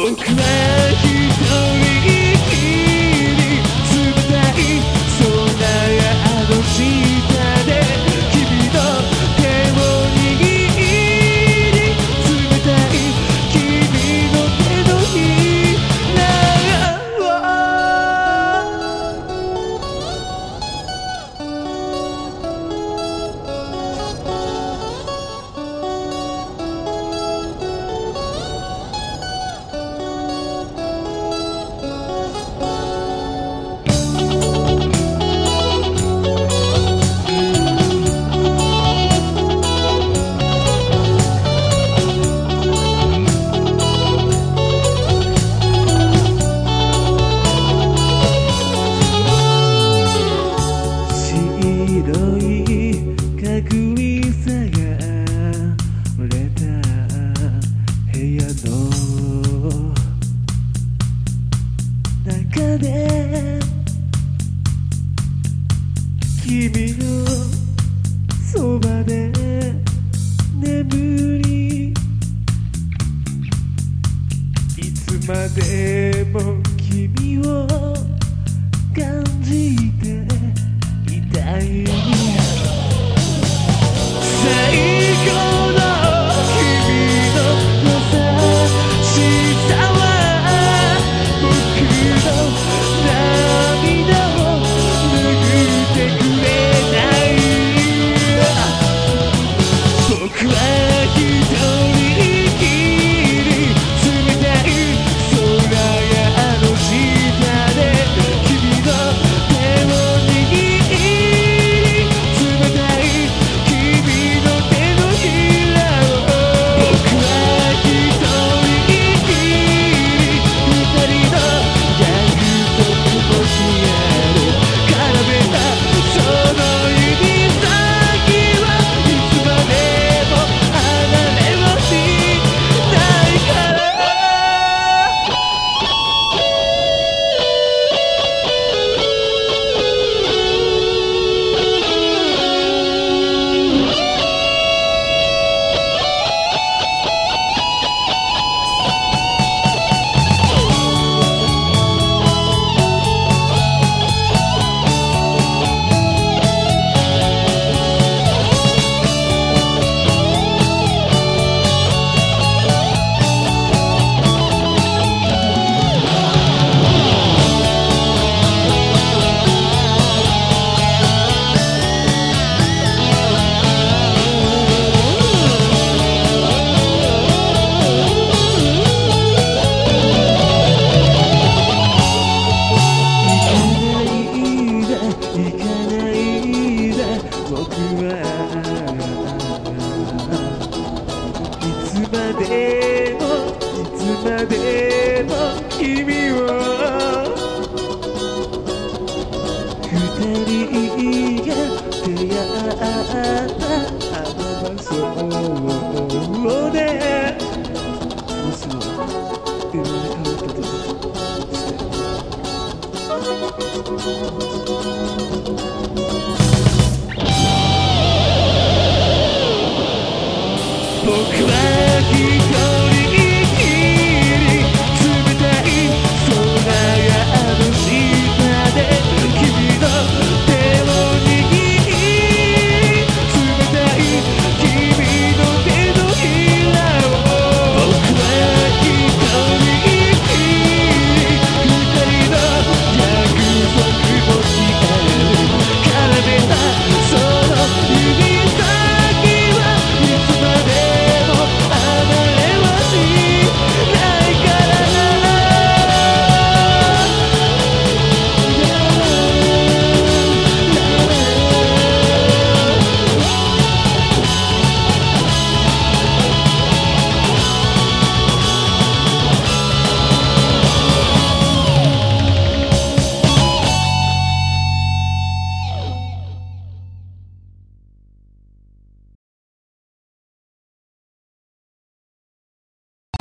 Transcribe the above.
Bookman! todo. 君は二人が出会ったあうでもうすぐ生まったと僕は君